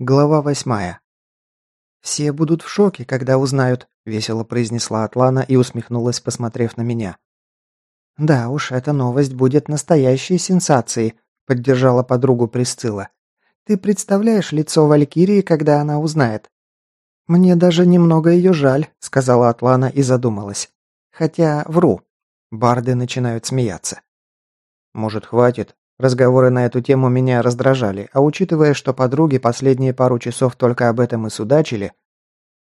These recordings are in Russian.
Глава восьмая. «Все будут в шоке, когда узнают», – весело произнесла Атлана и усмехнулась, посмотрев на меня. «Да уж, эта новость будет настоящей сенсацией», – поддержала подругу Присцилла. «Ты представляешь лицо Валькирии, когда она узнает?» «Мне даже немного ее жаль», – сказала Атлана и задумалась. «Хотя вру». Барды начинают смеяться. «Может, хватит?» Разговоры на эту тему меня раздражали, а учитывая, что подруги последние пару часов только об этом и судачили...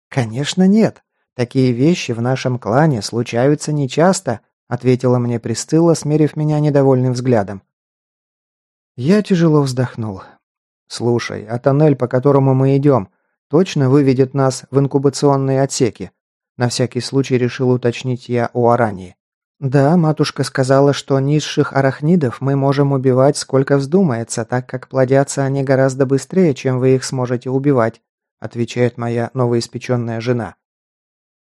«Конечно нет. Такие вещи в нашем клане случаются нечасто», ответила мне Пристыла, смерив меня недовольным взглядом. Я тяжело вздохнул. «Слушай, а тоннель, по которому мы идем, точно выведет нас в инкубационные отсеки?» На всякий случай решил уточнить я у Арании. «Да, матушка сказала, что низших арахнидов мы можем убивать сколько вздумается, так как плодятся они гораздо быстрее, чем вы их сможете убивать», отвечает моя новоиспеченная жена.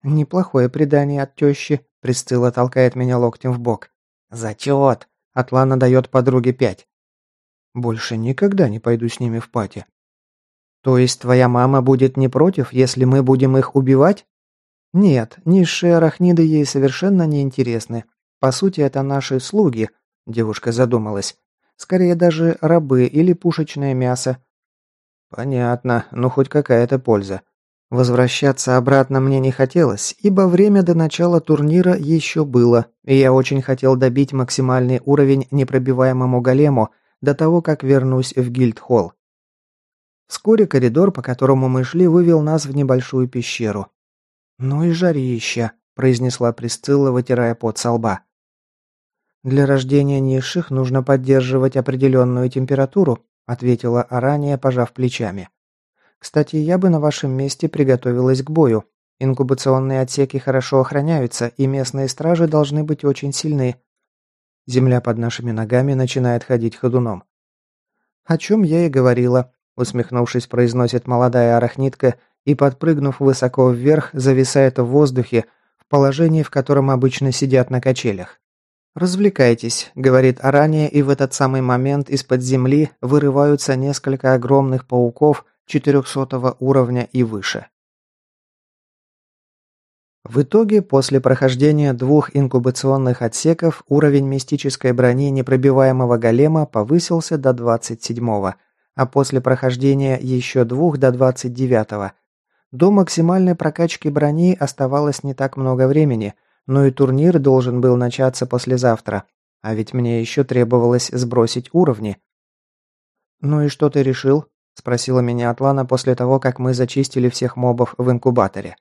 «Неплохое предание от тещи», Присцилла толкает меня локтем в бок. «Зачет!» Атлана дает подруге пять. «Больше никогда не пойду с ними в пати». «То есть твоя мама будет не против, если мы будем их убивать?» «Нет, низшие арахниды ей совершенно не интересны. По сути, это наши слуги», – девушка задумалась. «Скорее даже рабы или пушечное мясо». «Понятно, ну хоть какая-то польза». Возвращаться обратно мне не хотелось, ибо время до начала турнира еще было, и я очень хотел добить максимальный уровень непробиваемому голему до того, как вернусь в гильдхолл. Вскоре коридор, по которому мы шли, вывел нас в небольшую пещеру. «Ну и жарища», – произнесла Присцилла, вытирая пот со лба. «Для рождения низших нужно поддерживать определенную температуру», – ответила Арания, пожав плечами. «Кстати, я бы на вашем месте приготовилась к бою. Инкубационные отсеки хорошо охраняются, и местные стражи должны быть очень сильны. Земля под нашими ногами начинает ходить ходуном». «О чем я и говорила», – усмехнувшись, произносит молодая арахнитка – и, подпрыгнув высоко вверх, зависает в воздухе, в положении, в котором обычно сидят на качелях. «Развлекайтесь», — говорит Арания, и в этот самый момент из-под земли вырываются несколько огромных пауков 400 уровня и выше. В итоге, после прохождения двух инкубационных отсеков, уровень мистической брони непробиваемого голема повысился до 27-го, а после прохождения еще двух до 29-го – до максимальной прокачки брони оставалось не так много времени, но и турнир должен был начаться послезавтра. А ведь мне еще требовалось сбросить уровни. «Ну и что ты решил?» – спросила меня Атлана после того, как мы зачистили всех мобов в инкубаторе.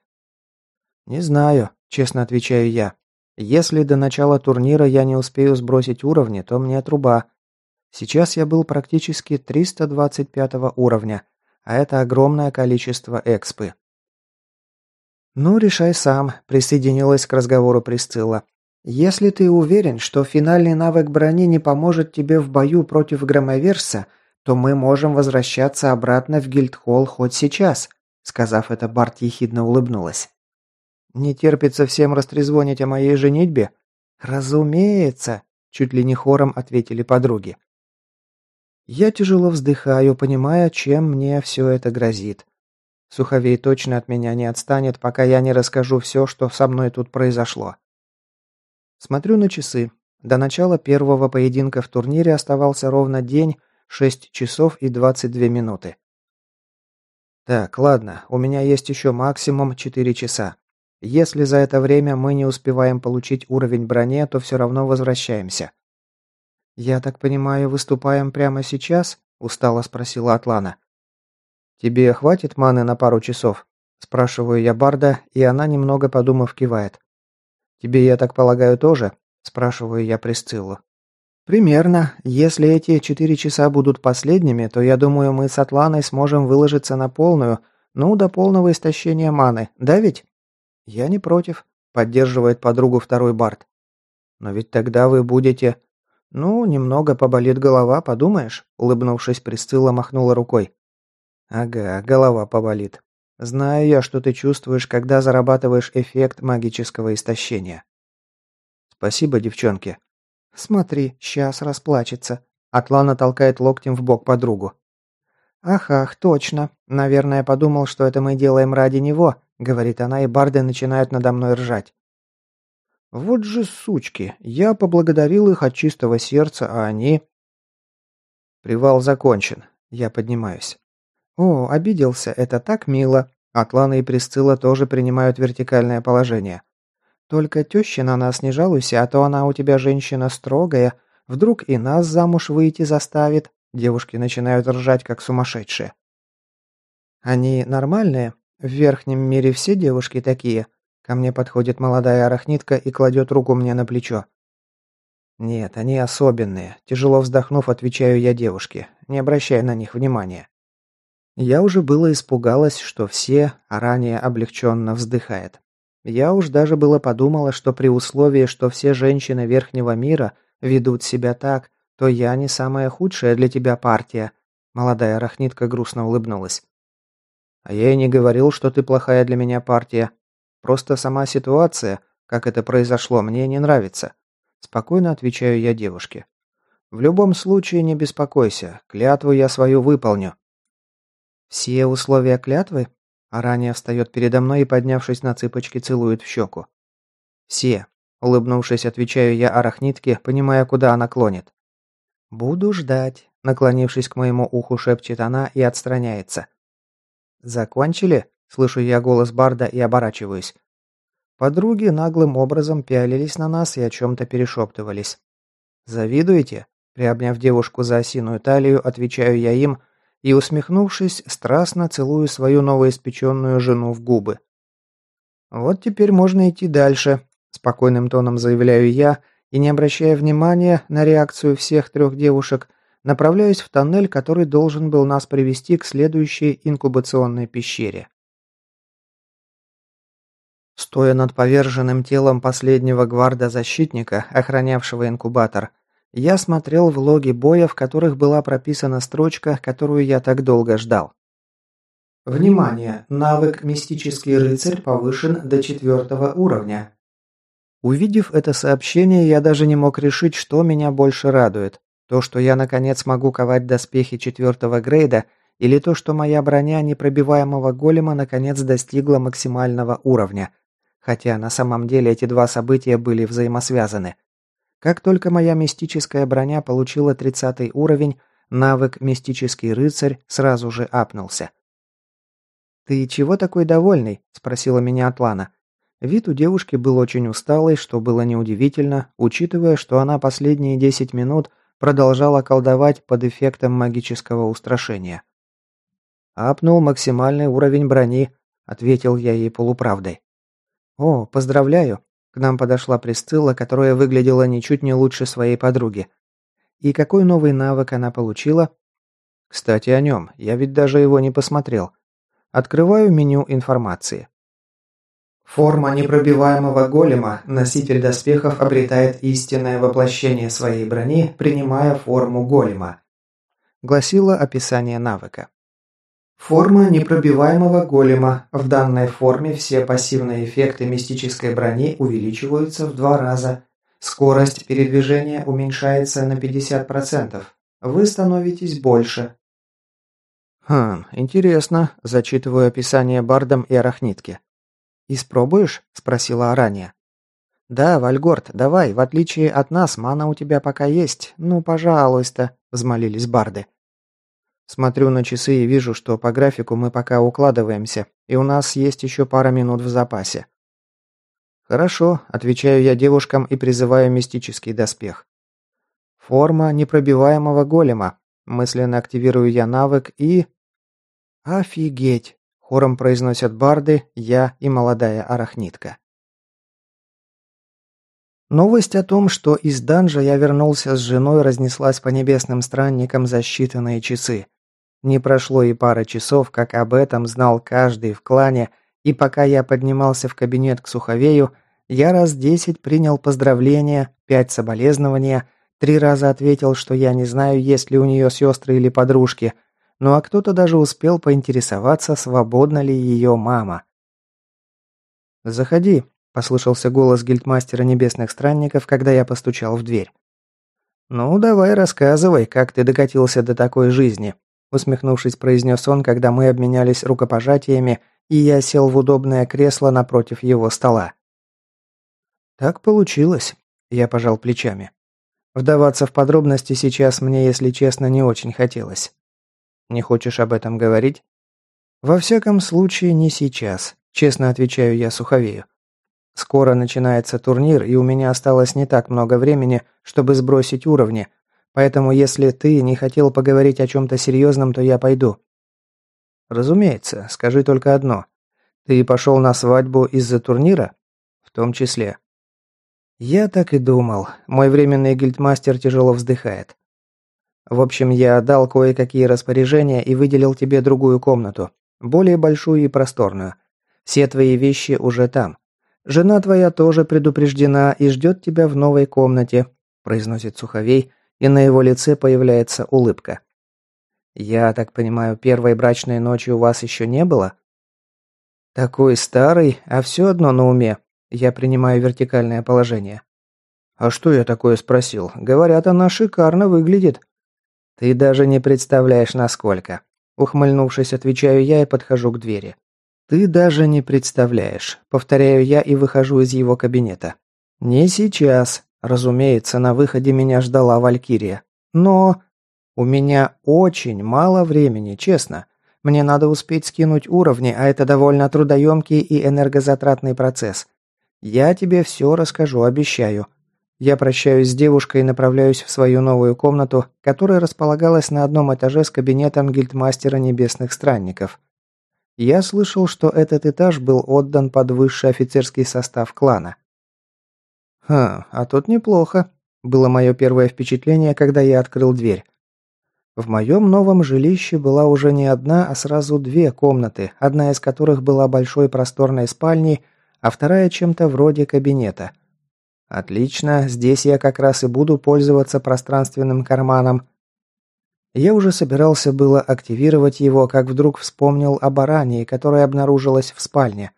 «Не знаю», – честно отвечаю я. «Если до начала турнира я не успею сбросить уровни, то мне труба. Сейчас я был практически 325 уровня, а это огромное количество экспы. «Ну, решай сам», – присоединилась к разговору Присцилла. «Если ты уверен, что финальный навык брони не поможет тебе в бою против Громоверса, то мы можем возвращаться обратно в Гильдхолл хоть сейчас», – сказав это, Барт ехидно улыбнулась. «Не терпится всем растрезвонить о моей женитьбе?» «Разумеется», – чуть ли не хором ответили подруги. Я тяжело вздыхаю, понимая, чем мне все это грозит. Суховей точно от меня не отстанет, пока я не расскажу все, что со мной тут произошло. Смотрю на часы. До начала первого поединка в турнире оставался ровно день, 6 часов и 22 минуты. Так, ладно, у меня есть еще максимум 4 часа. Если за это время мы не успеваем получить уровень брони, то все равно возвращаемся. «Я так понимаю, выступаем прямо сейчас?» – устало спросила Атлана. «Тебе хватит маны на пару часов?» Спрашиваю я Барда, и она, немного подумав, кивает. «Тебе, я так полагаю, тоже?» Спрашиваю я Присциллу. «Примерно. Если эти четыре часа будут последними, то я думаю, мы с Атланой сможем выложиться на полную, ну, до полного истощения маны, да ведь?» «Я не против», — поддерживает подругу второй Бард. «Но ведь тогда вы будете...» «Ну, немного поболит голова, подумаешь?» Улыбнувшись, Присцилла махнула рукой. Ага, голова поболит. Знаю я, что ты чувствуешь, когда зарабатываешь эффект магического истощения. Спасибо, девчонки. Смотри, сейчас расплачется. Атлана толкает локтем в бок подругу. «Ах, ах, точно. Наверное, подумал, что это мы делаем ради него», — говорит она, и барды начинают надо мной ржать. «Вот же сучки. Я поблагодарил их от чистого сердца, а они...» «Привал закончен. Я поднимаюсь». «О, обиделся. Это так мило». Атлана и Присцилла тоже принимают вертикальное положение. «Только теща на нас не жалуйся, а то она у тебя женщина строгая. Вдруг и нас замуж выйти заставит». Девушки начинают ржать, как сумасшедшие. «Они нормальные? В верхнем мире все девушки такие?» Ко мне подходит молодая арахнитка и кладет руку мне на плечо. «Нет, они особенные», – тяжело вздохнув, отвечаю я девушке, не обращая на них внимания. Я уже было испугалась, что все, а ранее облегченно вздыхает. Я уж даже было подумала, что при условии, что все женщины Верхнего мира ведут себя так, то я не самая худшая для тебя партия. Молодая рахнитка грустно улыбнулась. А я и не говорил, что ты плохая для меня партия. Просто сама ситуация, как это произошло, мне не нравится. Спокойно отвечаю я девушке. В любом случае не беспокойся, клятву я свою выполню. Все условия клятвы? А ранее встает передо мной и, поднявшись на цыпочки, целует в щеку. Все. Улыбнувшись, отвечаю я арахнитке, понимая, куда она клонит. «Буду ждать», — наклонившись к моему уху, шепчет она и отстраняется. «Закончили?» — слышу я голос Барда и оборачиваюсь. Подруги наглым образом пялились на нас и о чем-то перешептывались. «Завидуете?» — приобняв девушку за осиную талию, отвечаю я им и, усмехнувшись, страстно целую свою новоиспеченную жену в губы. «Вот теперь можно идти дальше», — спокойным тоном заявляю я, — и, не обращая внимания на реакцию всех трех девушек, направляюсь в тоннель, который должен был нас привести к следующей инкубационной пещере. Стоя над поверженным телом последнего гварда-защитника, охранявшего инкубатор, я смотрел в логи боя, в которых была прописана строчка, которую я так долго ждал. Внимание! Навык «Мистический рыцарь» повышен до четвертого уровня. Увидев это сообщение, я даже не мог решить, что меня больше радует. То, что я наконец могу ковать доспехи четвертого грейда, или то, что моя броня непробиваемого голема наконец достигла максимального уровня. Хотя на самом деле эти два события были взаимосвязаны. Как только моя мистическая броня получила 30 уровень, навык «Мистический рыцарь» сразу же апнулся. «Ты чего такой довольный?» – спросила меня Атлана. Вид у девушки был очень усталый, что было неудивительно, учитывая, что она последние 10 минут продолжала колдовать под эффектом магического устрашения. «Апнул максимальный уровень брони», — ответил я ей полуправдой. «О, поздравляю!» К нам подошла Присцилла, которая выглядела ничуть не лучше своей подруги. И какой новый навык она получила? Кстати, о нем. Я ведь даже его не посмотрел. Открываю меню информации. Форма непробиваемого голема, носитель доспехов обретает истинное воплощение своей брони, принимая форму голема. Гласило описание навыка. Форма непробиваемого голема. В данной форме все пассивные эффекты мистической брони увеличиваются в два раза. Скорость передвижения уменьшается на 50%. Вы становитесь больше. Хм, интересно. Зачитываю описание бардом и арахнитки. «Испробуешь?» – спросила Аранья. «Да, Вальгорд, давай, в отличие от нас, мана у тебя пока есть. Ну, пожалуйста», – взмолились барды. Смотрю на часы и вижу, что по графику мы пока укладываемся, и у нас есть еще пара минут в запасе. «Хорошо», – отвечаю я девушкам и призываю мистический доспех. «Форма непробиваемого голема». Мысленно активирую я навык и... Офигеть! Хором произносят барды, я и молодая арахнитка. Новость о том, что из данжа я вернулся с женой, разнеслась по небесным странникам за считанные часы. Не прошло и пары часов, как об этом знал каждый в клане, и пока я поднимался в кабинет к Суховею, я раз десять принял поздравления, пять соболезнования, три раза ответил, что я не знаю, есть ли у нее сестры или подружки, ну а кто-то даже успел поинтересоваться, свободна ли ее мама. «Заходи», – послышался голос гильдмастера небесных странников, когда я постучал в дверь. «Ну, давай рассказывай, как ты докатился до такой жизни», усмехнувшись, произнес он, когда мы обменялись рукопожатиями, и я сел в удобное кресло напротив его стола. Так получилось, я пожал плечами. Вдаваться в подробности сейчас мне, если честно, не очень хотелось. Не хочешь об этом говорить? Во всяком случае, не сейчас, честно отвечаю я Суховею. Скоро начинается турнир, и у меня осталось не так много времени, чтобы сбросить уровни, поэтому если ты не хотел поговорить о чем-то серьезном, то я пойду. Разумеется, скажи только одно. Ты пошел на свадьбу из-за турнира? В том числе. Я так и думал. Мой временный гильдмастер тяжело вздыхает. В общем, я дал кое-какие распоряжения и выделил тебе другую комнату, более большую и просторную. Все твои вещи уже там. Жена твоя тоже предупреждена и ждет тебя в новой комнате, произносит Суховей, и на его лице появляется улыбка. Я так понимаю, первой брачной ночи у вас еще не было? Такой старый, а все одно на уме. Я принимаю вертикальное положение. А что я такое спросил? Говорят, она шикарно выглядит. Ты даже не представляешь, насколько. Ухмыльнувшись, отвечаю я и подхожу к двери. «Ты даже не представляешь», — повторяю я и выхожу из его кабинета. «Не сейчас. Разумеется, на выходе меня ждала Валькирия. Но у меня очень мало времени, честно. Мне надо успеть скинуть уровни, а это довольно трудоемкий и энергозатратный процесс. Я тебе все расскажу, обещаю. Я прощаюсь с девушкой и направляюсь в свою новую комнату, которая располагалась на одном этаже с кабинетом гильдмастера небесных странников. Я слышал, что этот этаж был отдан под высший офицерский состав клана. «Ха, а тут неплохо», – было мое первое впечатление, когда я открыл дверь. В моем новом жилище была уже не одна, а сразу две комнаты, одна из которых была большой просторной спальней, а вторая чем-то вроде кабинета. Отлично, здесь я как раз и буду пользоваться пространственным карманом, я уже собирался было активировать его, как вдруг вспомнил о барании, которая обнаружилась в спальне.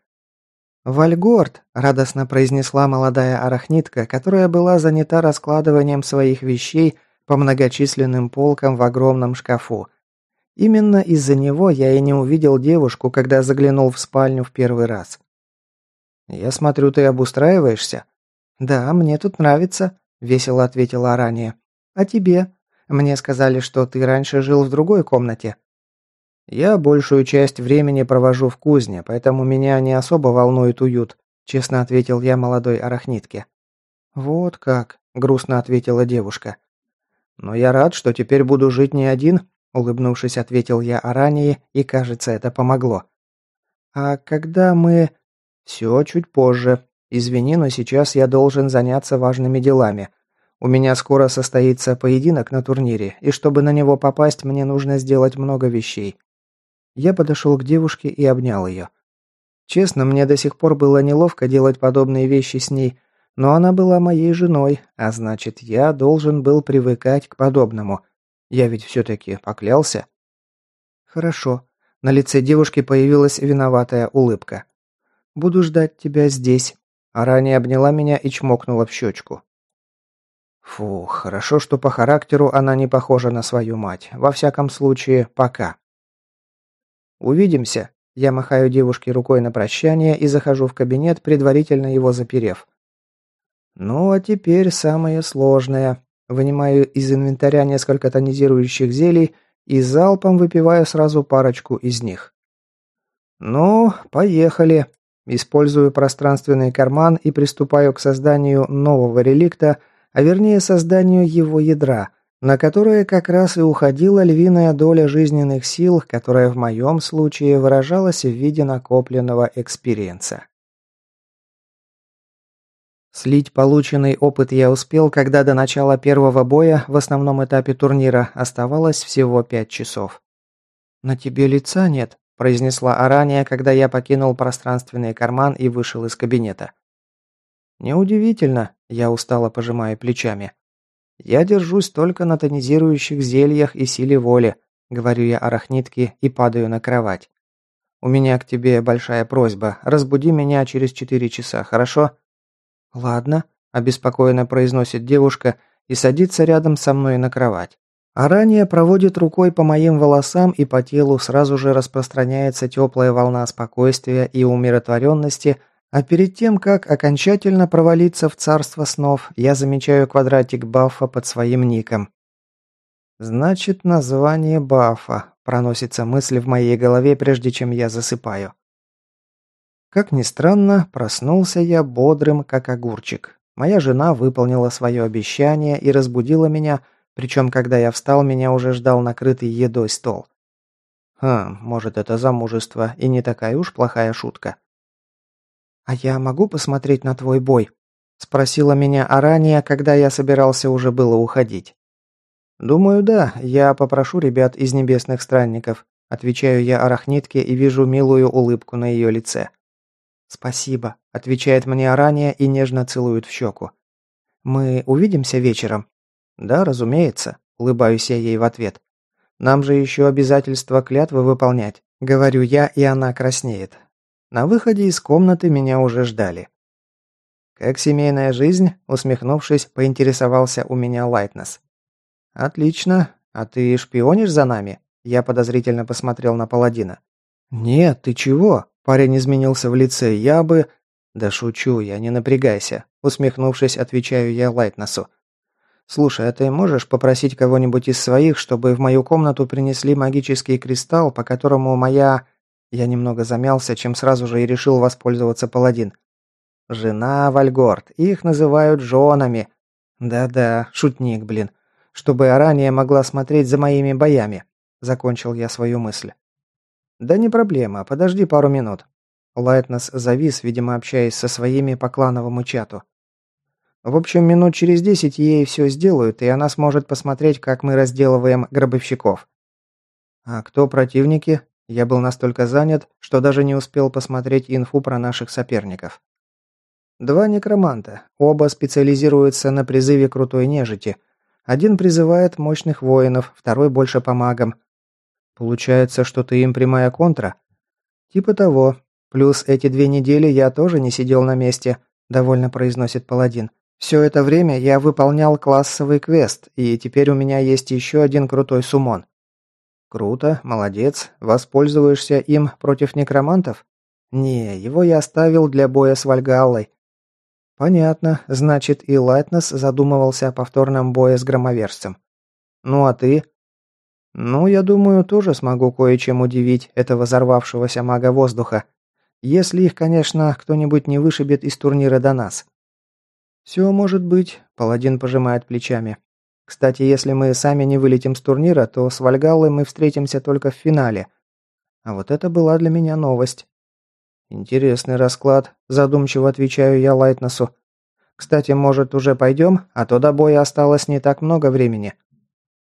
«Вальгорд!» – радостно произнесла молодая арахнитка, которая была занята раскладыванием своих вещей по многочисленным полкам в огромном шкафу. Именно из-за него я и не увидел девушку, когда заглянул в спальню в первый раз. «Я смотрю, ты обустраиваешься?» «Да, мне тут нравится», – весело ответила Арания. «А тебе?» Мне сказали, что ты раньше жил в другой комнате». «Я большую часть времени провожу в кузне, поэтому меня не особо волнует уют», честно ответил я молодой арахнитке. «Вот как», – грустно ответила девушка. «Но я рад, что теперь буду жить не один», – улыбнувшись, ответил я ранее, и, кажется, это помогло. «А когда мы...» «Все чуть позже. Извини, но сейчас я должен заняться важными делами. У меня скоро состоится поединок на турнире, и чтобы на него попасть, мне нужно сделать много вещей. Я подошел к девушке и обнял ее. Честно, мне до сих пор было неловко делать подобные вещи с ней, но она была моей женой, а значит, я должен был привыкать к подобному. Я ведь все-таки поклялся. Хорошо. На лице девушки появилась виноватая улыбка. Буду ждать тебя здесь. А ранее обняла меня и чмокнула в щечку. Фу, хорошо, что по характеру она не похожа на свою мать. Во всяком случае, пока. Увидимся. Я махаю девушке рукой на прощание и захожу в кабинет, предварительно его заперев. Ну, а теперь самое сложное. Вынимаю из инвентаря несколько тонизирующих зелий и залпом выпиваю сразу парочку из них. Ну, поехали. Использую пространственный карман и приступаю к созданию нового реликта – а вернее созданию его ядра, на которое как раз и уходила львиная доля жизненных сил, которая в моем случае выражалась в виде накопленного экспириенса. Слить полученный опыт я успел, когда до начала первого боя в основном этапе турнира оставалось всего пять часов. «На тебе лица нет», – произнесла Арания, когда я покинул пространственный карман и вышел из кабинета. «Неудивительно», – я устало пожимаю плечами. «Я держусь только на тонизирующих зельях и силе воли», – говорю я арахнитке и падаю на кровать. «У меня к тебе большая просьба. Разбуди меня через четыре часа, хорошо?» «Ладно», – обеспокоенно произносит девушка и садится рядом со мной на кровать. А ранее проводит рукой по моим волосам, и по телу сразу же распространяется теплая волна спокойствия и умиротворенности, а перед тем, как окончательно провалиться в царство снов, я замечаю квадратик бафа под своим ником. Значит, название бафа. Проносится мысль в моей голове, прежде чем я засыпаю. Как ни странно, проснулся я бодрым, как огурчик. Моя жена выполнила свое обещание и разбудила меня, причем, когда я встал, меня уже ждал накрытый едой стол. Хм, может, это замужество и не такая уж плохая шутка. «А я могу посмотреть на твой бой?» – спросила меня Арания, когда я собирался уже было уходить. «Думаю, да. Я попрошу ребят из небесных странников», – отвечаю я арахнитке и вижу милую улыбку на ее лице. «Спасибо», – отвечает мне Арания и нежно целует в щеку. «Мы увидимся вечером?» «Да, разумеется», – улыбаюсь я ей в ответ. «Нам же еще обязательства клятвы выполнять», – говорю я, и она краснеет. На выходе из комнаты меня уже ждали. «Как семейная жизнь?» – усмехнувшись, поинтересовался у меня Лайтнес. «Отлично. А ты шпионишь за нами?» Я подозрительно посмотрел на паладина. «Нет, ты чего?» Парень изменился в лице. «Я бы...» «Да шучу я, не напрягайся», – усмехнувшись, отвечаю я Лайтнесу. «Слушай, а ты можешь попросить кого-нибудь из своих, чтобы в мою комнату принесли магический кристалл, по которому моя...» Я немного замялся, чем сразу же и решил воспользоваться паладин. «Жена Вальгорд. Их называют женами». «Да-да, шутник, блин. Чтобы ранее могла смотреть за моими боями». Закончил я свою мысль. «Да не проблема, подожди пару минут». Лайтнес завис, видимо, общаясь со своими по клановому чату. В общем, минут через десять ей все сделают, и она сможет посмотреть, как мы разделываем гробовщиков. А кто противники? Я был настолько занят, что даже не успел посмотреть инфу про наших соперников. Два некроманта. Оба специализируются на призыве крутой нежити. Один призывает мощных воинов, второй больше по магам. Получается, что ты им прямая контра? Типа того. Плюс эти две недели я тоже не сидел на месте, довольно произносит паладин. Все это время я выполнял классовый квест, и теперь у меня есть еще один крутой сумон. Круто, молодец. Воспользуешься им против некромантов? Не, его я оставил для боя с Вальгаллой. Понятно, значит и Лайтнес задумывался о повторном бое с громовержцем. Ну а ты? Ну, я думаю, тоже смогу кое-чем удивить этого взорвавшегося мага воздуха. Если их, конечно, кто-нибудь не вышибет из турнира до нас. «Все может быть», – паладин пожимает плечами. «Кстати, если мы сами не вылетим с турнира, то с Вальгаллой мы встретимся только в финале. А вот это была для меня новость». «Интересный расклад», – задумчиво отвечаю я Лайтнесу. «Кстати, может, уже пойдем, а то до боя осталось не так много времени».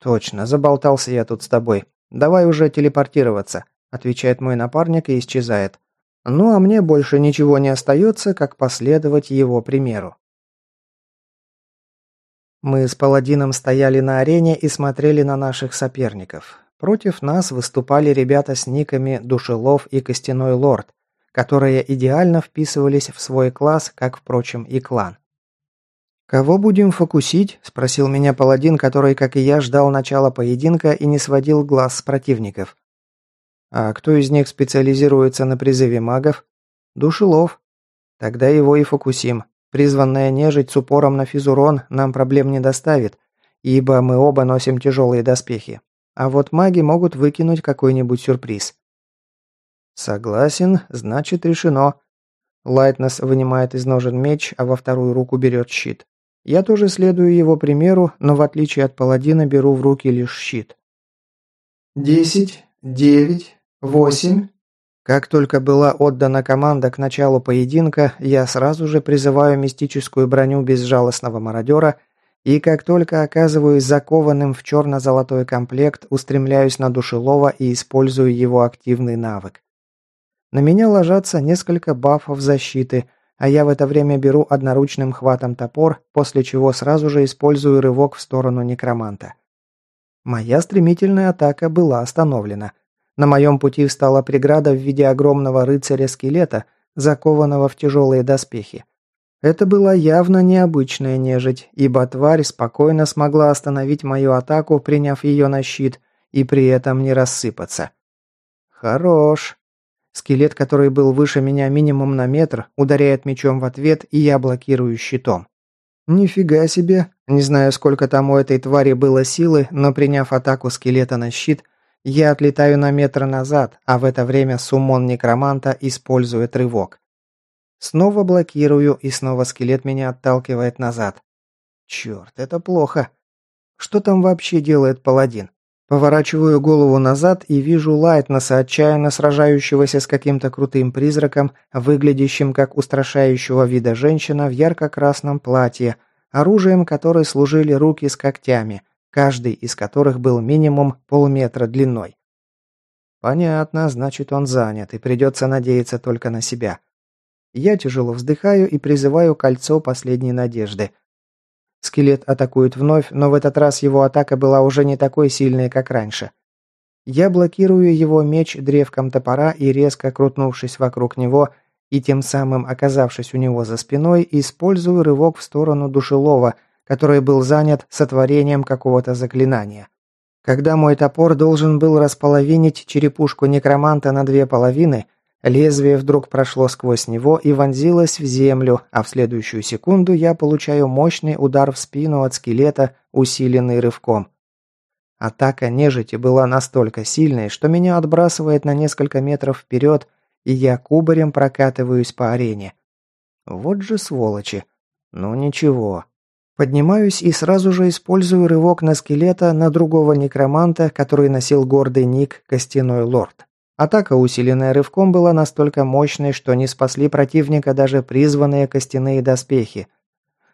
«Точно, заболтался я тут с тобой. Давай уже телепортироваться», – отвечает мой напарник и исчезает. Ну а мне больше ничего не остается, как последовать его примеру. Мы с паладином стояли на арене и смотрели на наших соперников. Против нас выступали ребята с никами Душелов и Костяной Лорд, которые идеально вписывались в свой класс, как, впрочем, и клан. «Кого будем фокусить?» – спросил меня паладин, который, как и я, ждал начала поединка и не сводил глаз с противников. «А кто из них специализируется на призыве магов?» «Душелов». «Тогда его и фокусим. Призванная нежить с упором на физурон нам проблем не доставит, ибо мы оба носим тяжелые доспехи. А вот маги могут выкинуть какой-нибудь сюрприз. Согласен, значит решено. Лайтнес вынимает из ножен меч, а во вторую руку берет щит. Я тоже следую его примеру, но в отличие от паладина беру в руки лишь щит. «Десять, девять, восемь, как только была отдана команда к началу поединка, я сразу же призываю мистическую броню безжалостного мародера и как только оказываюсь закованным в черно-золотой комплект, устремляюсь на душелова и использую его активный навык. На меня ложатся несколько бафов защиты, а я в это время беру одноручным хватом топор, после чего сразу же использую рывок в сторону некроманта. Моя стремительная атака была остановлена – на моем пути встала преграда в виде огромного рыцаря-скелета, закованного в тяжелые доспехи. Это была явно необычная нежить, ибо тварь спокойно смогла остановить мою атаку, приняв ее на щит, и при этом не рассыпаться. Хорош. Скелет, который был выше меня минимум на метр, ударяет мечом в ответ, и я блокирую щитом. Нифига себе. Не знаю, сколько там у этой твари было силы, но приняв атаку скелета на щит, я отлетаю на метр назад, а в это время суммон некроманта использует рывок. Снова блокирую, и снова скелет меня отталкивает назад. Черт, это плохо. Что там вообще делает паладин? Поворачиваю голову назад и вижу Лайтнеса, отчаянно сражающегося с каким-то крутым призраком, выглядящим как устрашающего вида женщина в ярко-красном платье, оружием которой служили руки с когтями, каждый из которых был минимум полметра длиной. Понятно, значит он занят, и придется надеяться только на себя. Я тяжело вздыхаю и призываю кольцо последней надежды. Скелет атакует вновь, но в этот раз его атака была уже не такой сильной, как раньше. Я блокирую его меч древком топора и, резко крутнувшись вокруг него и тем самым оказавшись у него за спиной, использую рывок в сторону душелова, который был занят сотворением какого-то заклинания. Когда мой топор должен был располовинить черепушку некроманта на две половины, Лезвие вдруг прошло сквозь него и вонзилось в землю, а в следующую секунду я получаю мощный удар в спину от скелета, усиленный рывком. Атака нежити была настолько сильной, что меня отбрасывает на несколько метров вперед, и я кубарем прокатываюсь по арене. Вот же сволочи. Ну ничего. Поднимаюсь и сразу же использую рывок на скелета на другого некроманта, который носил гордый ник «Костяной лорд». Атака, усиленная рывком, была настолько мощной, что не спасли противника даже призванные костяные доспехи.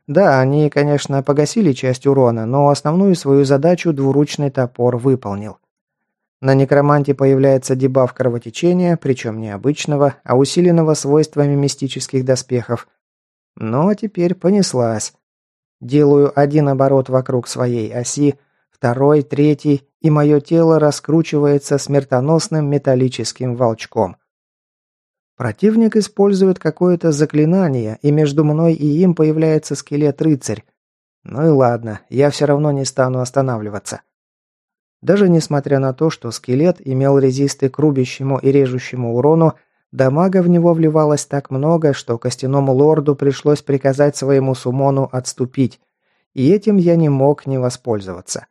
Да, они, конечно, погасили часть урона, но основную свою задачу двуручный топор выполнил. На некроманте появляется дебаф кровотечения, причем не обычного, а усиленного свойствами мистических доспехов. Ну а теперь понеслась. Делаю один оборот вокруг своей оси, второй, третий, и мое тело раскручивается смертоносным металлическим волчком. Противник использует какое-то заклинание, и между мной и им появляется скелет-рыцарь. Ну и ладно, я все равно не стану останавливаться. Даже несмотря на то, что скелет имел резисты к рубящему и режущему урону, дамага в него вливалось так много, что костяному лорду пришлось приказать своему сумону отступить, и этим я не мог не воспользоваться.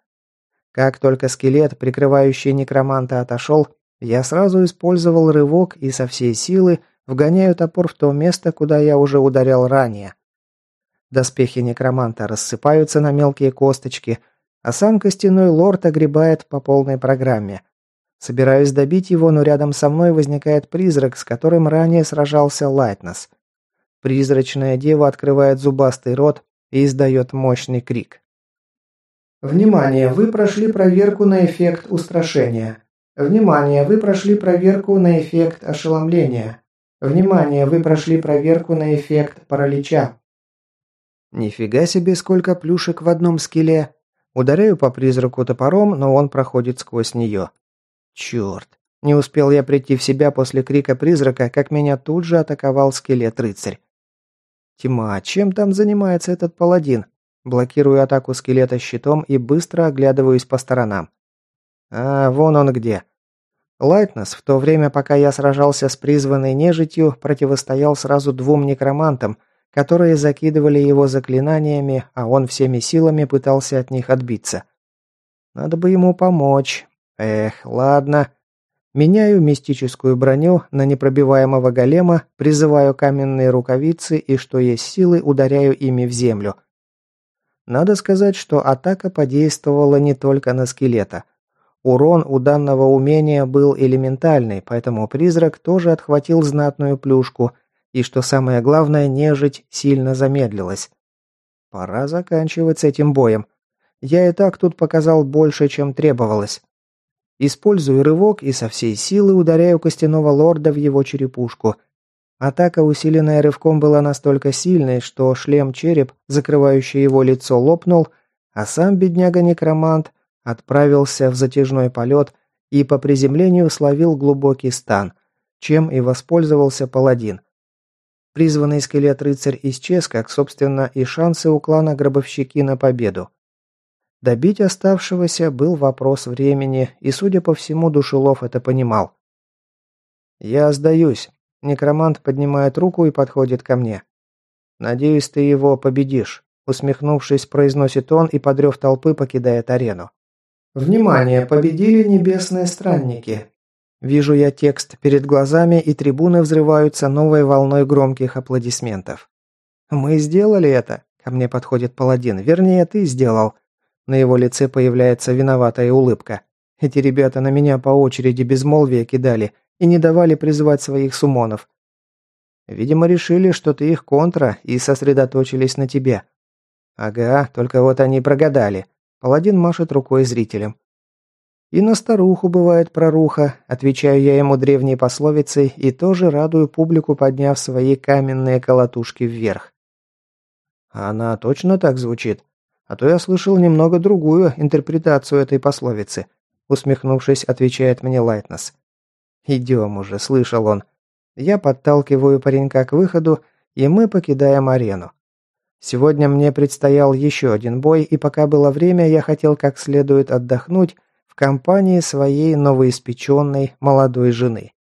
Как только скелет, прикрывающий некроманта, отошел, я сразу использовал рывок и со всей силы вгоняю топор в то место, куда я уже ударял ранее. Доспехи некроманта рассыпаются на мелкие косточки, а сам костяной лорд огребает по полной программе. Собираюсь добить его, но рядом со мной возникает призрак, с которым ранее сражался Лайтнес. Призрачная дева открывает зубастый рот и издает мощный крик. Внимание, вы прошли проверку на эффект устрашения. Внимание, вы прошли проверку на эффект ошеломления. Внимание, вы прошли проверку на эффект паралича. Нифига себе, сколько плюшек в одном скеле. Ударяю по призраку топором, но он проходит сквозь нее. Черт. Не успел я прийти в себя после крика призрака, как меня тут же атаковал скелет-рыцарь. Тьма, чем там занимается этот паладин? Блокирую атаку скелета щитом и быстро оглядываюсь по сторонам. А, вон он где. Лайтнес, в то время, пока я сражался с призванной нежитью, противостоял сразу двум некромантам, которые закидывали его заклинаниями, а он всеми силами пытался от них отбиться. Надо бы ему помочь. Эх, ладно. Меняю мистическую броню на непробиваемого голема, призываю каменные рукавицы и, что есть силы, ударяю ими в землю – надо сказать, что атака подействовала не только на скелета. Урон у данного умения был элементальный, поэтому призрак тоже отхватил знатную плюшку, и, что самое главное, нежить сильно замедлилась. Пора заканчивать с этим боем. Я и так тут показал больше, чем требовалось. Использую рывок и со всей силы ударяю костяного лорда в его черепушку – Атака, усиленная рывком, была настолько сильной, что шлем-череп, закрывающий его лицо, лопнул, а сам бедняга-некромант отправился в затяжной полет и по приземлению словил глубокий стан, чем и воспользовался паладин. Призванный скелет-рыцарь исчез, как, собственно, и шансы у клана Гробовщики на победу. Добить оставшегося был вопрос времени, и, судя по всему, Душелов это понимал. «Я сдаюсь». Некромант поднимает руку и подходит ко мне. «Надеюсь, ты его победишь», усмехнувшись, произносит он и, подрев толпы, покидает арену. «Внимание! Победили небесные странники!» Вижу я текст перед глазами, и трибуны взрываются новой волной громких аплодисментов. «Мы сделали это!» Ко мне подходит паладин. «Вернее, ты сделал!» На его лице появляется виноватая улыбка. Эти ребята на меня по очереди безмолвие кидали и не давали призывать своих сумонов. Видимо, решили, что ты их контра и сосредоточились на тебе. Ага, только вот они прогадали. Паладин машет рукой зрителям. «И на старуху бывает проруха», отвечаю я ему древней пословицей и тоже радую публику, подняв свои каменные колотушки вверх. она точно так звучит? А то я слышал немного другую интерпретацию этой пословицы. Усмехнувшись, отвечает мне Лайтнес. «Идем уже», — слышал он. Я подталкиваю паренька к выходу, и мы покидаем арену. Сегодня мне предстоял еще один бой, и пока было время, я хотел как следует отдохнуть в компании своей новоиспеченной молодой жены.